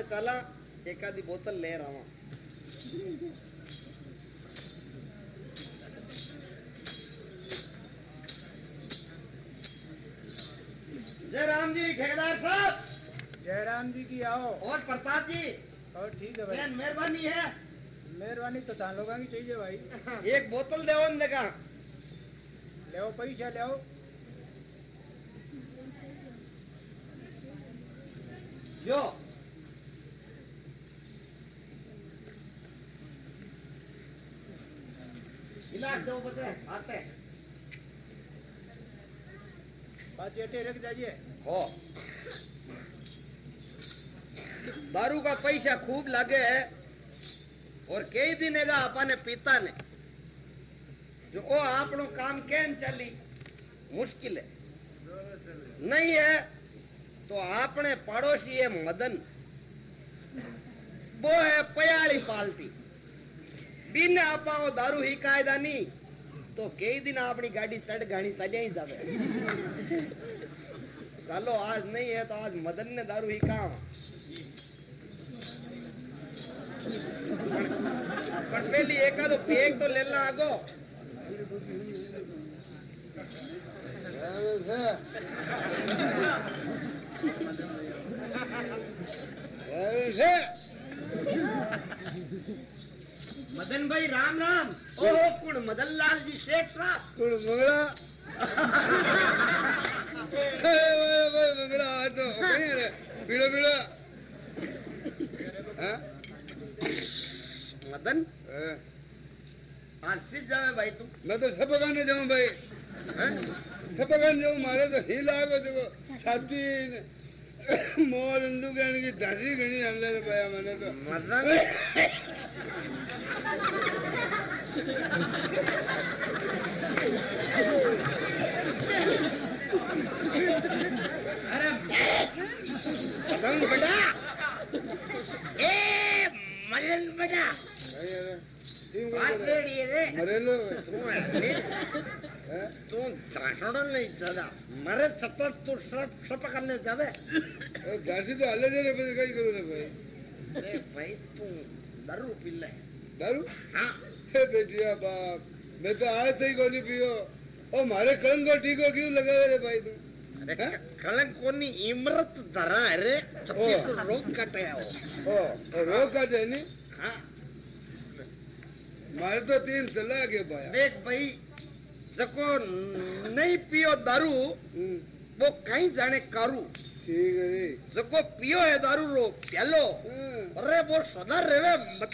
एका माथे चला एकादी बोतल ले रहा हूँ. जय राम जी ठेकेदार साहब. जयराम जी की आओ. और प्रताप जी और ठीक है भाई. मेहरबानी है. मेहरबानी तो तान लोगों की चाहिए भाई. एक बोतल दे देखा. ले पैसा ले आओ. जाइए। हो। दारू का पैसा खूब लगे है, और कई दिन एगा अपने पिता ने जो ओ आपनो काम कैन चली, मुश्किल है। नहीं है तो आपने पड़ोसी है मदन, वो है पयाली पालती। બિન આપાઓ દારૂ હી કાયદાની તો કે દિન આપણી ગાડી સડ ગાણી સજાઈ જાવે ચાલો આજ નહીં હે તો આજ મદન ને દારૂ હી કામ પણ પેલી એકાદો પેગ તો લેલા આગો Yeah. મદનભાઈ રામ રામ. ઓહો કુણ? મદનલાલજી શેઠ સાહેબ કુણ? મંગળા? મંગળા તો પીળો પીળો. મદન? આરસી જાવે ભાઈ તું. મેં તો સપગાને જાઉં ભાઈ. સપગાને જાઉં મારે તો હી લાગો તો છાતી મોર અંદુ કે ધારી ઘણી અંદર ભાઈ મને તો. મદન? अरे गंग बड़ा ए मलन बड़ा तू ದಾಸೋಡಲ್ಲ ಇದ್ದದ ಮರೆ ಸತ್ತ ತು ಸ್ವಲ್ಪ ಸ್ವಲ್ಪ ಕನ್ನ ಇದ್ದಾವೆ ದಾಸಿದ ಅಲ್ಲದೇ ಬೈ ಕೈ ಕರು ಬೈ ತೂ ದರ್ರು ಪಿಲ್ಲ સપકરને જાવે ए, दादी तो अलग रे પછી કઈ કરું રે ભાઈ એ ભાઈ તું દારૂ પી લે દારૂ હા हे बेटिया बाप मैं तो आज तक कोनी पियो ओ मारे कलंक को टीको क्यों लगावे रे भाई तू અરે કલંકોની ઇમરત ધરા રે છત્તીસ રોગ કટે આવો ओ और रो का देनी હા मारे तो तीन सलाह के पाया દેખ ભાઈ જકો નહીં पियो दारू हम्म, वो कहीं जाने करू ठीक है रे जको पियो है दारू रो प्यालो हाँ, अरे वो सदा रेवे मत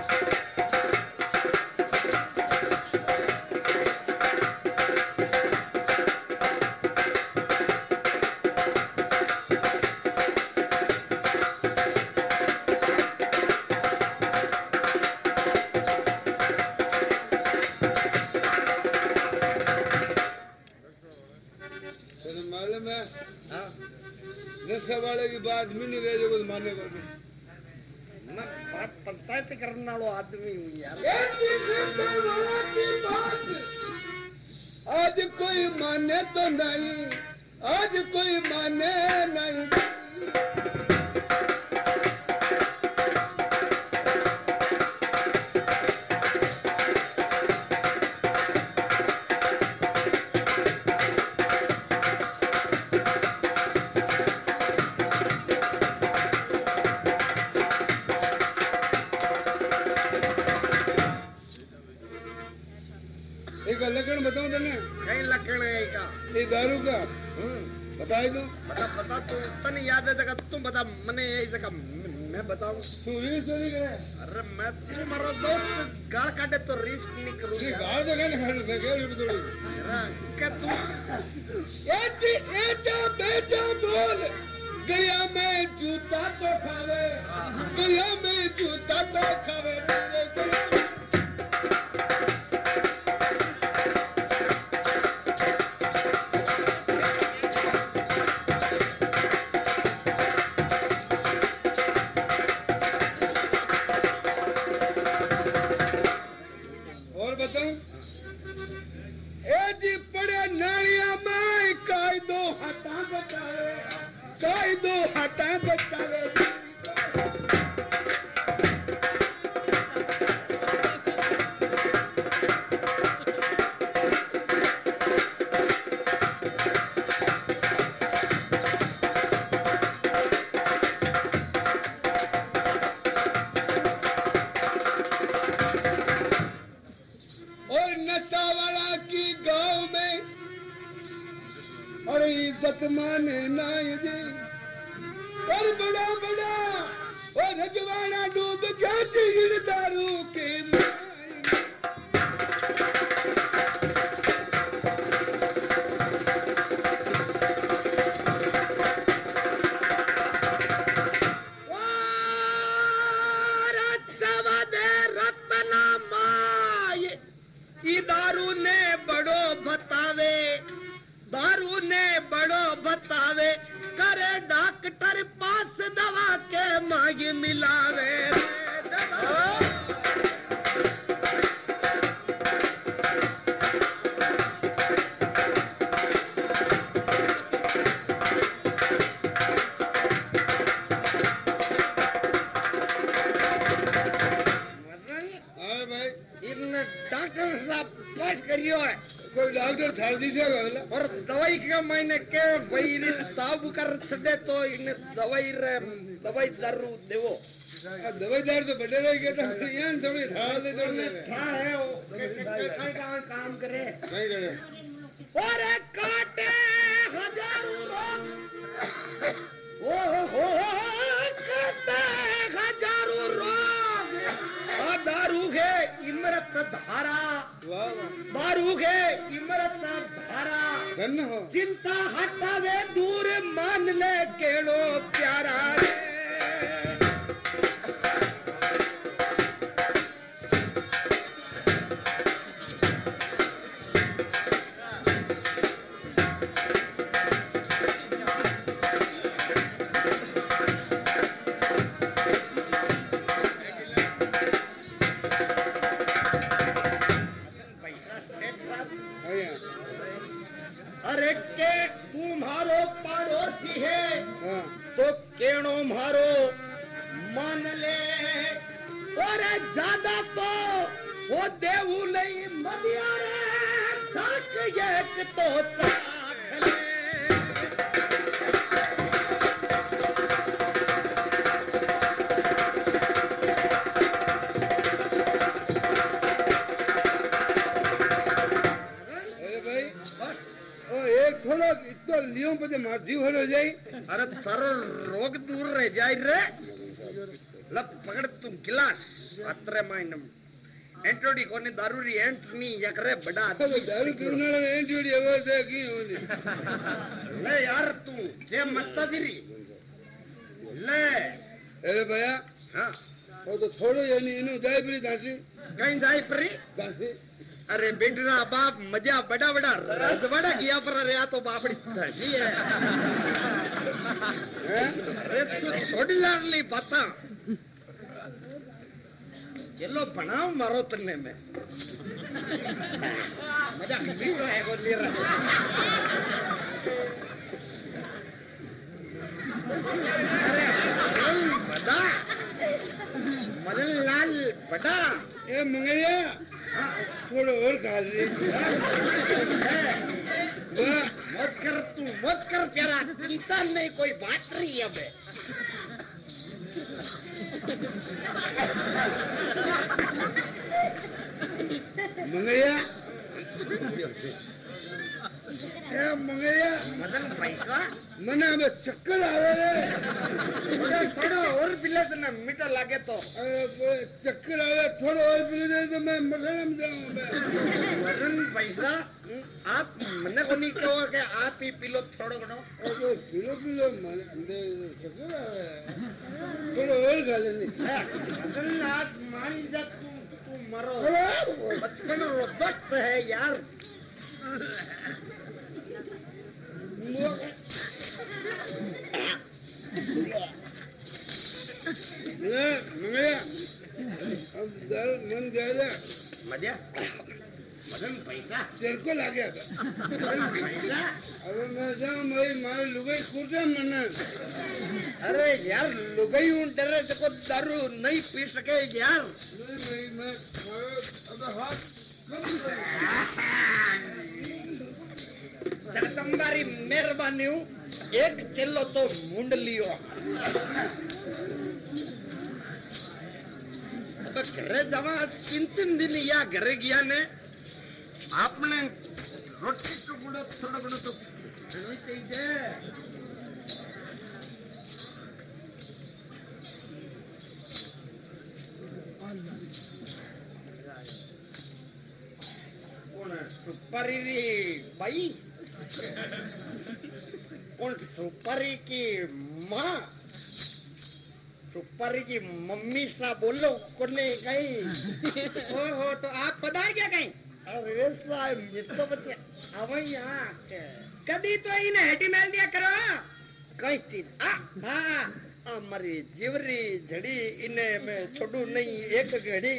Texas. बता बता तू तने याद है जगह तुम बता मने ये जगह मैं बताऊँ। तू तो नहीं करे। अरे मैं तुम्हारा दोस्त गाल काटे तो रिस्क नहीं करूँगा। गाल तो कहने खाने मैं कह रही थोड़ी मेरा क्या तू एची एचा बेचा बोल। गया मैं जूता तो खावे गया मैं जूता तो खावे। मेरे गया दवाई दारू देवो। दवाई दार तो बड़े रह गए तो यहाँ थोड़ी थाल दे थोड़ी क्या है वो कई काम काम करे। नहीं करे और काटे हज़ारों रोग। ओ हो काटे हज़ारों रोग। आ दारू है इमरत धारा। वाह वाह। दारू है इमरत धारा। धन हो। चिंता हटावे दूर मान ले केड़ो प्यारा रे। हाँ अत्रे माइनम एंटोडी कोने दारू री एंट नी यकरे बड़ा दारू पीने एंटीडी आवाज़ है की होनी ले यार तू जे मत दिरी ले अरे भैया हाँ वो तो थोड़ो यानी इनु जाए परी दासी कहीं जाए परी दासी अरे बेटना बाप मज़ा बड़ा बड़ा रजवाड़ा गया पर अरे आ तो बापड़ी धनी है हैं अरे तू छोड़ी लाडली बाता चलो बनाओ मारो तन्ने में मज़ा खिचड़ी तो है गोली रहा अरे बड़ा मदन लाल बड़ा ए मंगैया थोड़ा और खा ले वाह मत कर तू मत कर प्यारा चिंता नहीं कोई बात नहीं अब मंगैया એ મંગળિયા મદન પૈસા મને હવે ચક્કર આવે રે થોડો થોડો ઓર પીલે તને મીઠા લાગે તો અરે બોલે, ચક્કર આવે થોડો ઓર પીવું જાય તો મેં મસાલામાં જાઉં બે મદન પૈસા आप મને કોની કહો કે આ પી પીલો થોડો ઘણો ઓલો પીલો પીલો મને અંદર ચકર થોડો ઓર ગાલે ને અગલ આજ માની જા તું તું મરો બચપન રો દોસ્ત હે યાર મંગળ્યા મંગળ્યા મજા બધા પૈસા. ચરકો લાગ્યા હતા હવે મેં જાઉં ભાઈ મારે લુગાઈ ખોટા મને? અરે યાર લુગાઈ હું ડરે તો દારૂ નહીં પી શકે યાર. જગદંબારી મહેરબાની હું એક કિલ્લો તો મુંડલીઓ. ઘરે જવા ચિંતન દિન યા ઘરે ગયા ને? आपने ರೊಟ್ಟಿ ಕೂಡ ತೊಡಗಣ ಇದೆ सुपरी भाई? उन सुपरी की माँ? सुपरी की मम्मी सा बोलो कुछ नहीं कहीं। हो तो आप पधार क्या कहीं? अरे साहब ये तो बच्चे अवै यहाँ के કદી તો ઈને હેટી મેલ દિયા કરો कई चीज आ હા हमारी जीवरी झड़ी इन्हें मैं छोड़ू नहीं एक घड़ी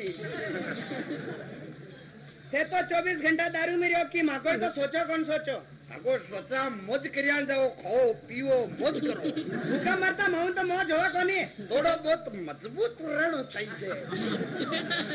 તે તો 24 ઘંટા દારૂ में રહ્યો की માગો તો સોચો કોણ સોચો अगो स्वतः मौज करियान जाओ खाओ पीओ मौज करो भूखा मरता माहौल तो मौज होवा कोनी थोड़ा बहुत मज़बूत रहनो चाहिए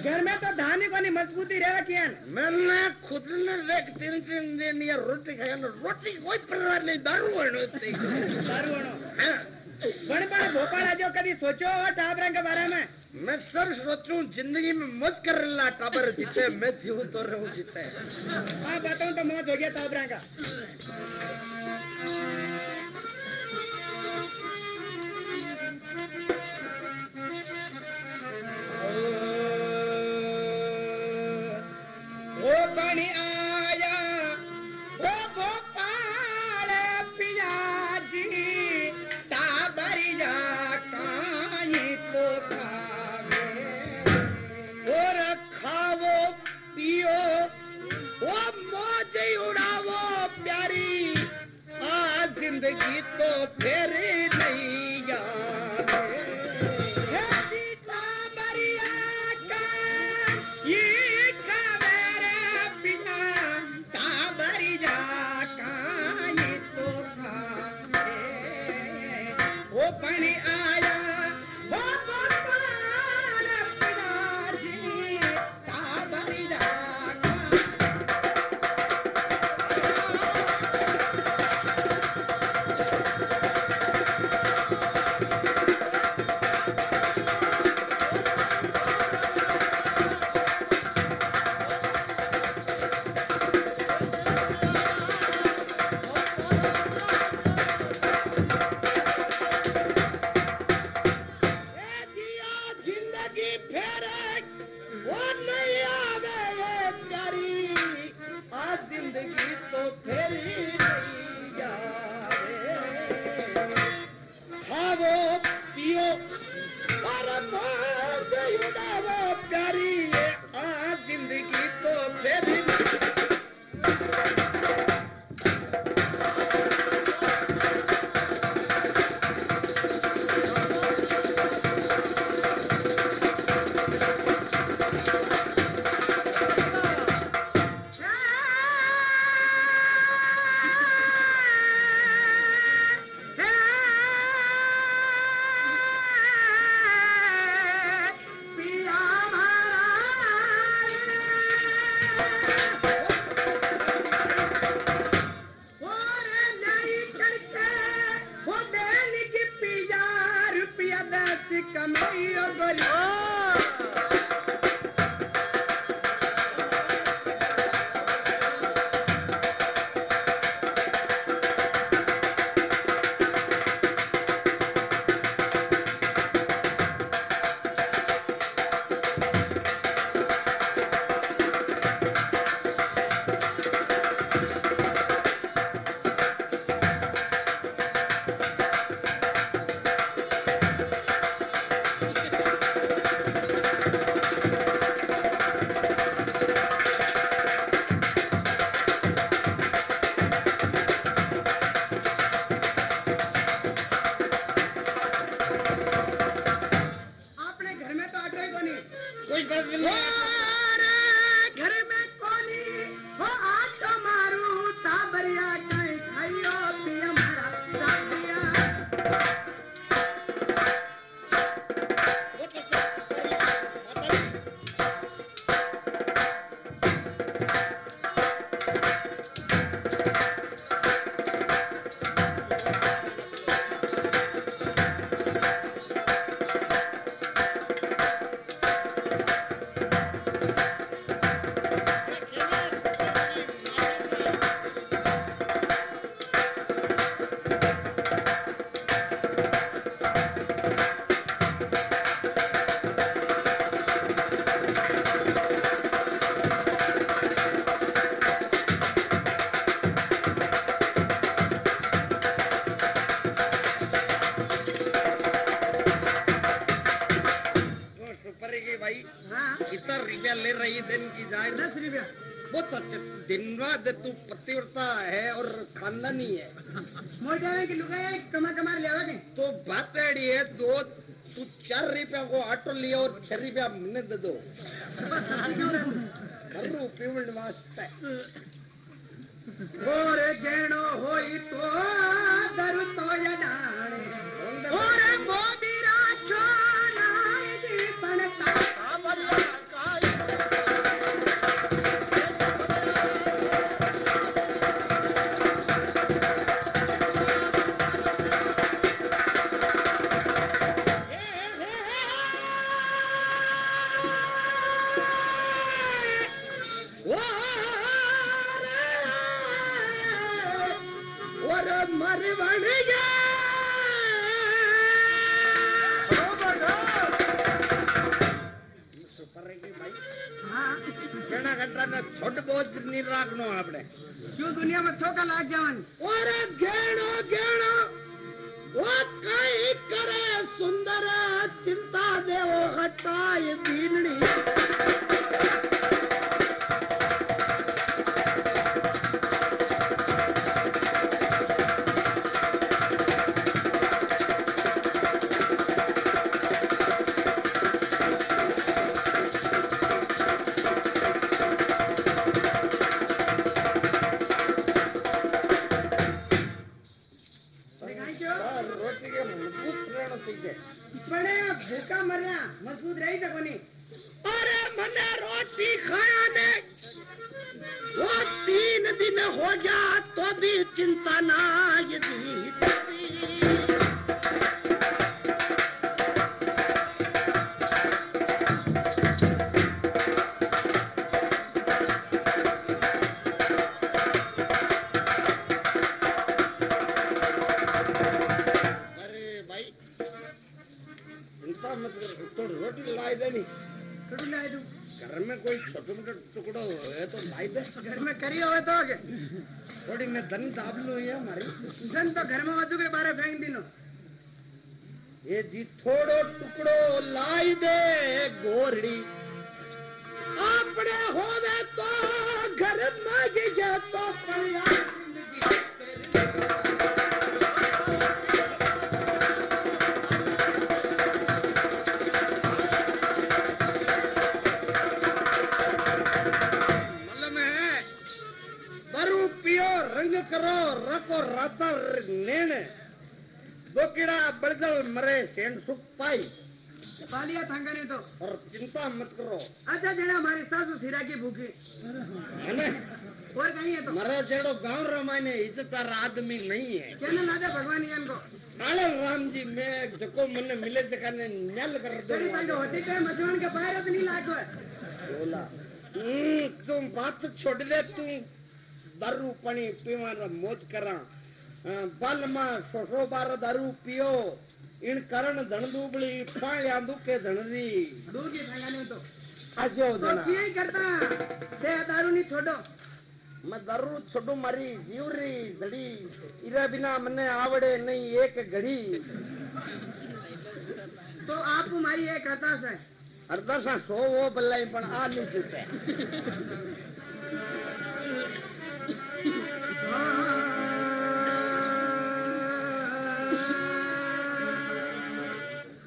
घर में तो धान ही कोनी मजबूती रहवा कियान मैंने खुद ने एक तीन तीन दिन ये रोटी खाया रोटी कोई परवाह नहीं दारू होनो चाहिए दारू होनो पण पण भोपाल आजो कभी सोचो टाबरा के बारे में मैं सर सोचू ज़िंदगी में मौज कर ला टाबर जीते मैं जीव तो रहूँ जीते हाँ बताऊँ तो मौज हो गया टाबरा का तो बात ऐडी है दो तू चार रुपया को ऑटो लिया और छह रुपया मैंने दे दो पीवण वास्ते और શરીર રાખનો આપણે શું દુનિયામાં છોકા લાગ જવાની ઓરે ઘેણો ઘેણો ઓ કઈ કરે સુંદર ચિંતા દેવો હટાય બીનડી થઈ જાય પણ એ ભૂકા મર્યા મજબૂત રહી શકો નહીં અરે મને રોટી ખાયા ને वो तीन दिन हो गया तो भी चिंता ना ये दी घर में कोई छोटे मोटे टुकड़ो है तो लाई दे। घर में करी हो तो आगे। थोड़ी मैं धन दाब लू है हमारी धन तो घर में वज़ू के बारे फेंक दिनो ये जी थोड़ो टुकड़ो लाई दे गोरड़ी। अपने होवे तो करो रखो राता नेण बोकीड़ा बड़दल मरे सेंड सुख पाई। पालिया थांगा नहीं तो। और चिंता मत करो। अच्छा जना हमारी सासू सिरा की भूखी। है ना और कहीं है तो। मरे जेड़ो गाँव रमाने इज्जतदार आदमी नहीं है। कहने लादे भगवान यान को? काले राम जी मैं जको मन मिले जकाने न्याल कर दो। तेरी साइड होती के मजवान के बाहर नहीं लागो है बोला हम्म, तुम बात छोड़ दे तू દારૂ પાણી પીવાનો મોજ કરા બાલમાં સોસો બાર દારૂ પીયો ઇણ કરણ ધણ દુબળી પાળ્યા દુકે ધણરી દૂધી ભાગાને તો. આજો જણા. કે કરતા. તે દારૂ ની છોડો. મે દારૂ છોડો મારી જીવરી ધડી. ઈરા બિના મને આવડે નહીં એક ઘડી. તો આપ મારી એક હતા છે અરદરસા સો વો બલ્લાઈ પણ આ નહીં છે?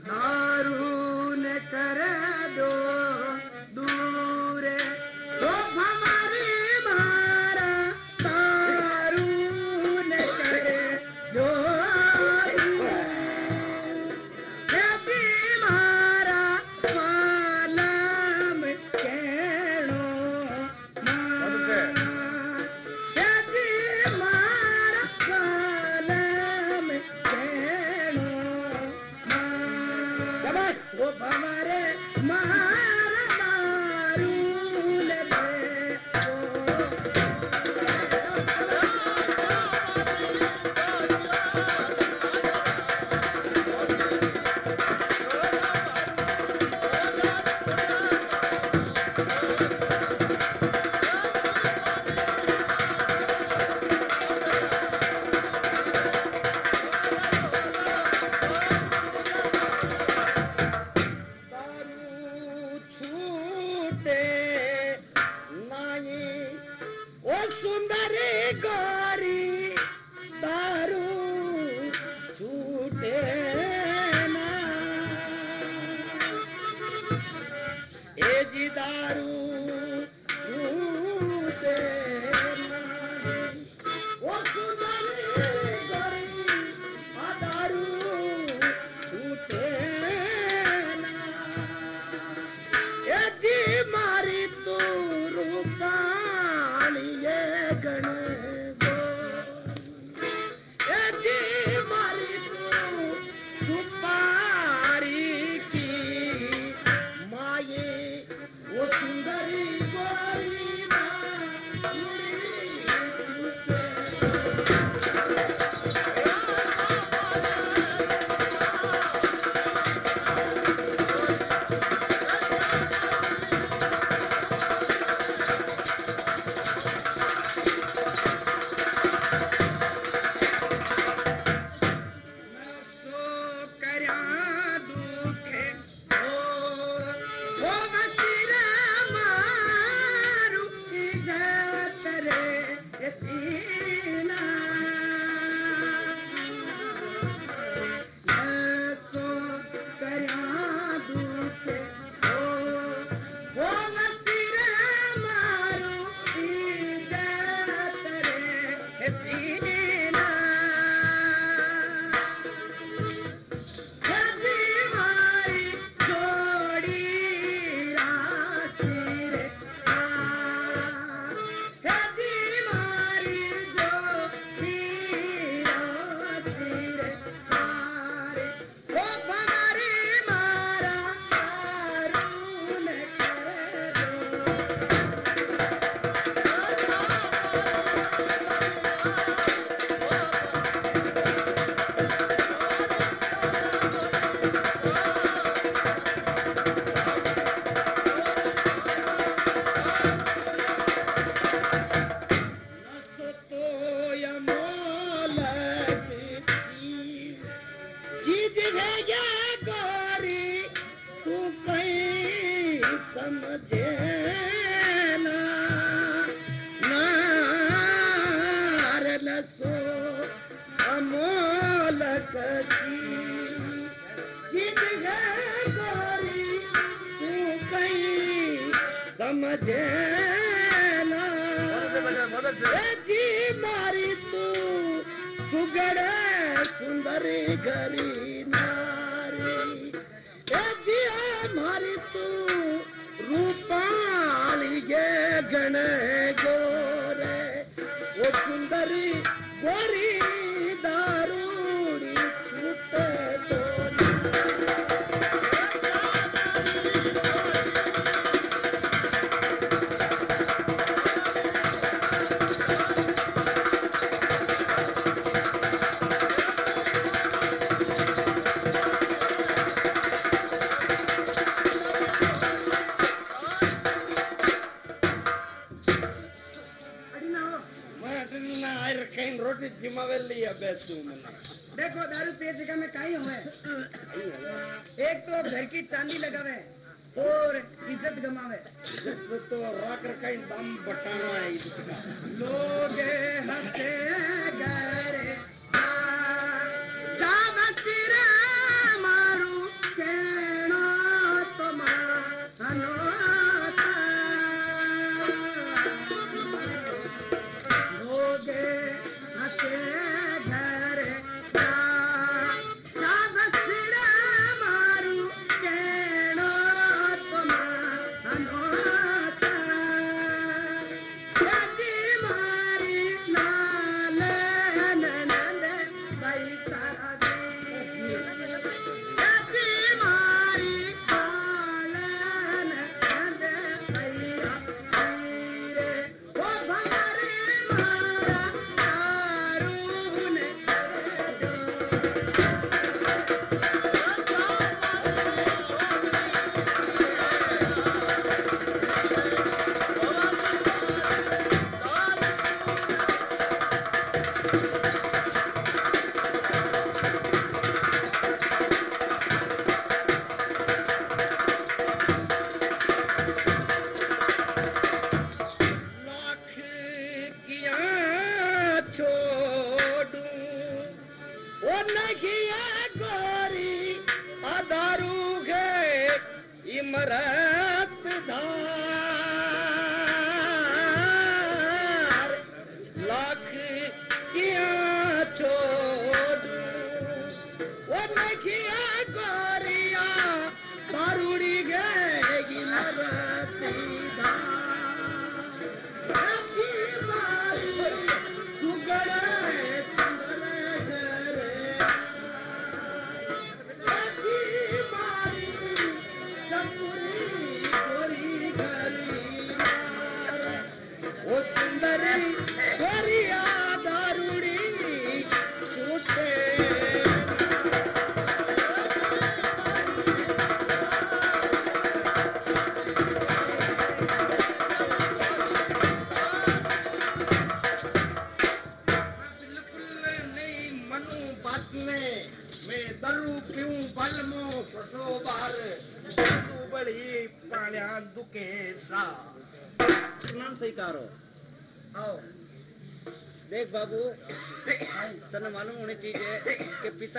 दारू ने करे सो अमोल तू कहीं समझे जी मारी तू सुगड़ सुंदर घरी नारी। जी मारी तू रूपाली गे लिया बैठू तुमने देखो दारू पे जगह में कहीं हुए एक तो घर की चांदी लगावे और इज़्ज़त गमावे तो राकर का दम बटाना है लोग हंसे गरे Yeah. Bye.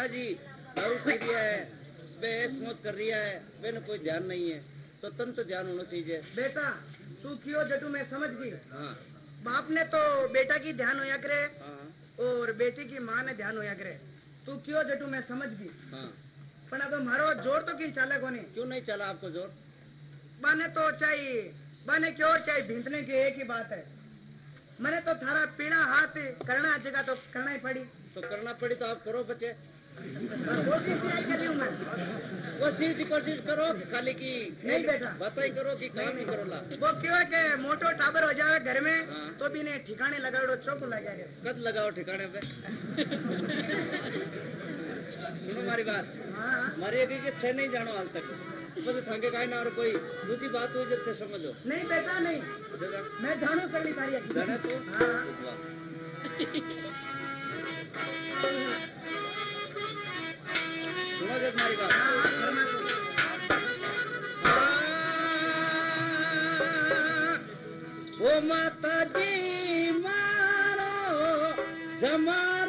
कि पिताजी दारू पी रिया है बेस मौत कर रिया है बेन कोई ध्यान नहीं है। तो तन तो ध्यान होना चाहिए। बेटा तू क्यों जटू मैं समझ गई? हाँ। बाप ने तो बेटा की ध्यान होया करे हाँ। और बेटी की माँ ने ध्यान होया करे। तू क्यों जटू मैं समझ गई? हाँ। पण अब मारो ज़ोर तो किन चाले कोनी? क्यों नहीं चला आपको ज़ोर? बने तो चाहिए बने क्यों चाहिए भींतने की एक ही बात है। मैंने तो थारा पीड़ा हाथ करना जगह तो करना ही पड़ी। तो करना पड़ी तो आप करो बच्चे। कोशिश यही कर मैं। कोशिश की कोशिश करो खाली की नहीं बेटा। बात ही करो कि काम ही करो ला वो क्यों है कि मोटो टाबर हो जाए घर में हाँ। तो भी ने ठिकाने लगाओ चौक लगा कद लगाओ ठिकाने पे? सुनो मारी बात। हाँ। मारी एक के थे नहीं जानो हाल तक। बस थांगे काई ना और कोई दूसरी बात हुई जो थे समझो। नहीं बेटा नहीं। मैं जानो सगली तारी। जाने तू? हाँ। जी मारो जमारा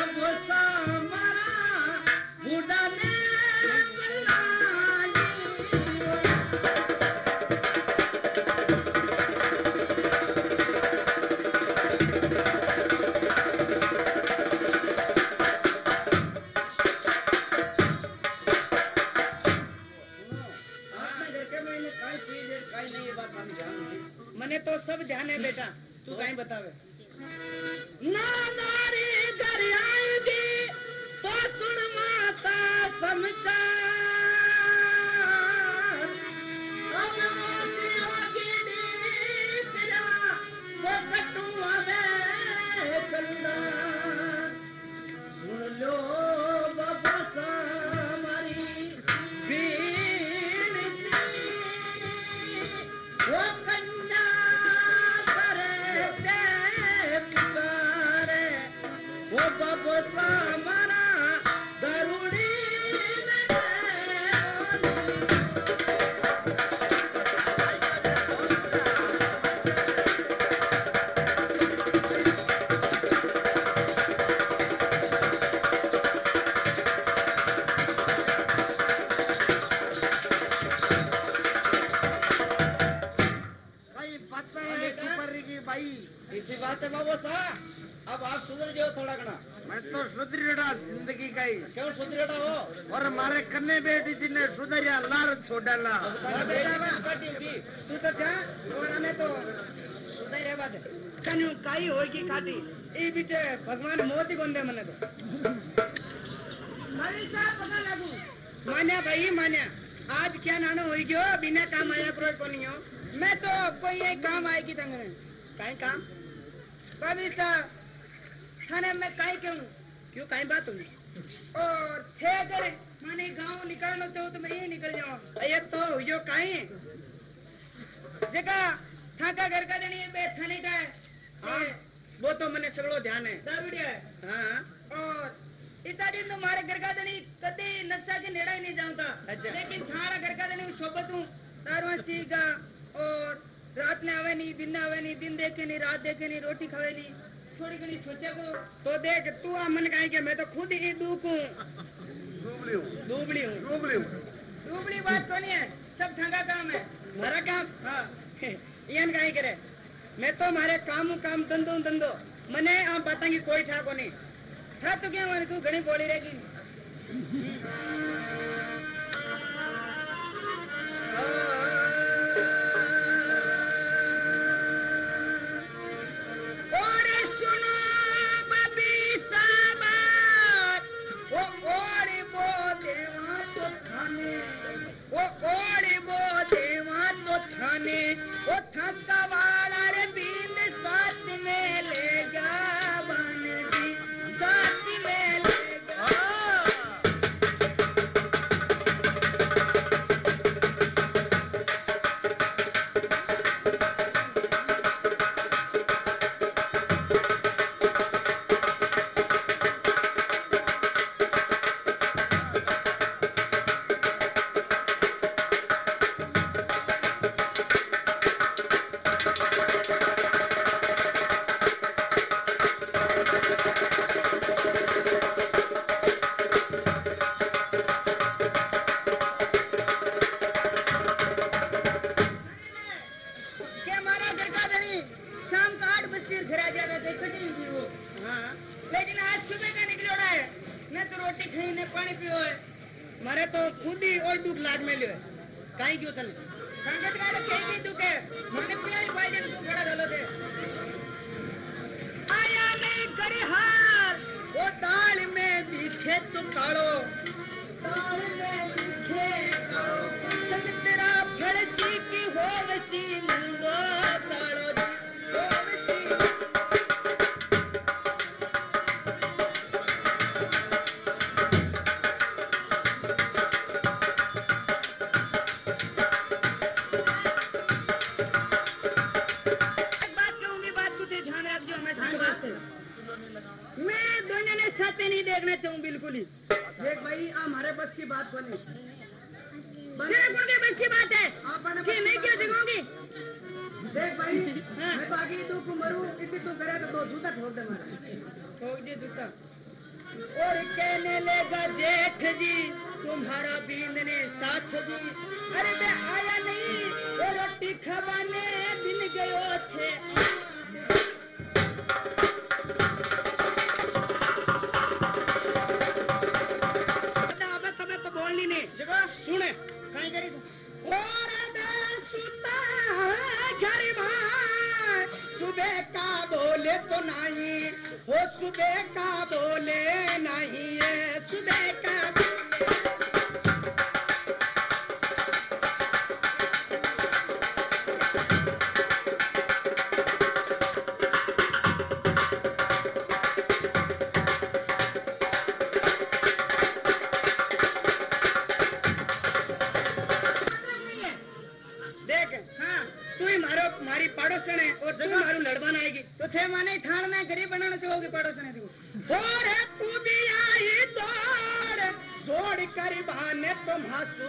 Ambrose. सुधर जाओ थोड़ा घना मैं तो सुधरीड़ा ज़िंदगी का ही। क्यों सुधरेड़ा हो? और मारे कन्ने बेटी जी ने सुधरिया लार सारा बेटा बस तू तो जा और हमें तो सुधाई रे बात। कन्यू काई होगी खाती। ई बीचे भगवान मोती गोंदे मने तो। मान्या भाई मान्या। आज क्या नानो हो गयो बिना काम आया करो कोनी हो? मैं तो कोई एक काम आएगी तंग काई काम? कभी सा थाने में काई क्यों क्यों काई बात हुई और थे अगर माने गाँव निकालना चाहो तो मैं यही निकल जाऊँ। ये तो यो काई जगह थाका घर का देनी बे थाने का है। हाँ वो तो मैंने सगळो ध्यान है। दाविडिया है। हाँ। और इतना दिन तो मारे घर का देनी कदे नशा के नेड़ा ही नहीं जाऊँगा अच्छा। लेकिन थारा घर का देनी सोबत हूँ दारुआ सीगा और रात में आवे नहीं दिन में आवे नहीं दिन देखे नहीं रात देखे नहीं रोटी खावे नहीं। थोड़ी घनी सोचा को तो देख तू आ मन काई के मैं तो खुद ही दुख हूँ। डूबली हूँ। दुबली हूँ। डूबली हूँ। डूबड़ी बात को नहीं है सब थाका काम है। मारा काम? हाँ। ईयन काई करे मैं तो मारे काम काम धंधो धंधो। मने आप बताएँगे कोई ठा को नहीं था तो क्या मारे तू घनी बोली रहेगी और ही मारो पड़ोसन है और तू मारू लड़वान आएगी तो थे माने थान में गरीब बनाना चाहोगे पड़ोस ने तू और तू भी आई दौड़ जोड़ कर बहाने तो मासू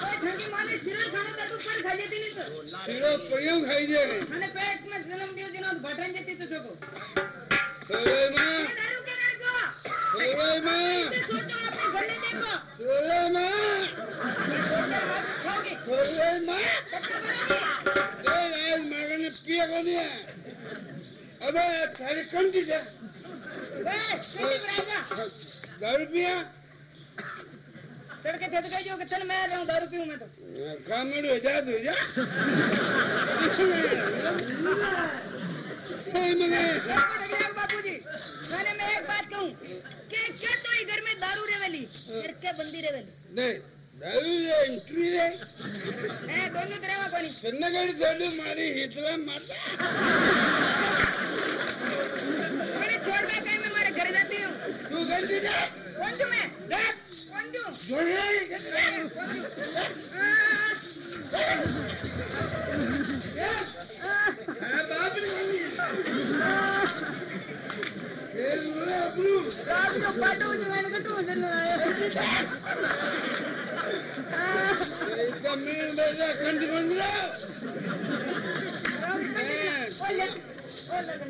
શિરો ખાણો તો તું પણ ખાઈ જતી નહીં તો. શીરો પડ્યો ખાઈ જાય અને પેટમાં જન્મ દિવસ એનો ભટાઈ જતી તો જોકો. સવલાઈમાં એ દારૂ કે નાખો. સવલાઈમાં તે સોચો આપણે ઘરને દેખો. સવલાઈમાં ખાઓગે. સવલાઈમાં પત્તા ભરોગે. એ રાજ માગને પિયા કોની અબે તારી કંટી છે એ, કઈ બરાબર. દારૂ પિયા लड़के थे तो जो कि चल मैं रहा हूँ दारू पीऊं मैं तो। कामड़ हो जा तू जा। बाबूजी मैंने मैं एक बात कहूँ कि क्या तो ही घर में दारू रेवेली? लड़के बंदी रेवेली। नहीं दारू रे इंट्री रे मैं दोनों तरह कोनी सन्नगढ़ दारू मारी हितला मारता मैंने छोड़ का कहीं मैं मारे घर जाती हूँ। तू घर जा கொஞ்சு மே லெஃப்ட் கொஞ்சு ஜோரே லெஃப்ட் கொஞ்சு லெஃப்ட் बात नहीं ये मुरे अब्रू रात को पाटो जो मैंने कटो अंदर ना एकदम मेरे मेरा कंज बंद रहा ओए ओए लगन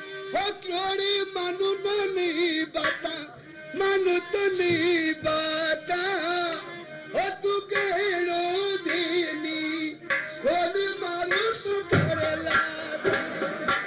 લે જતન હો ક્રોડી માનું તો નહીં બાતા માનું તો નહીં બાતા હો તું કેળો દેની ખોલ મારું તું કરલા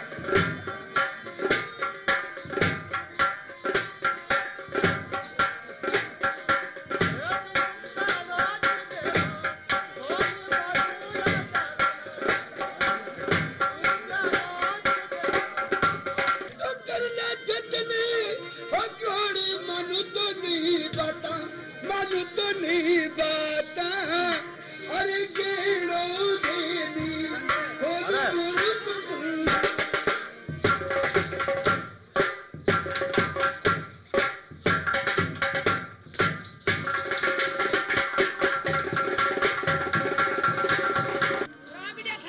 सुनी बात अरे। गेड़ो देवी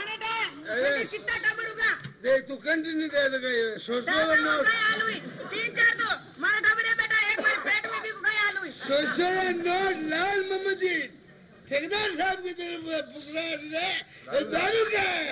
कितना टबर होगा देख तू कंटिन्यू दे लगे सोच लो ना ठेकेदार साहब की तरफ़ दारू का है।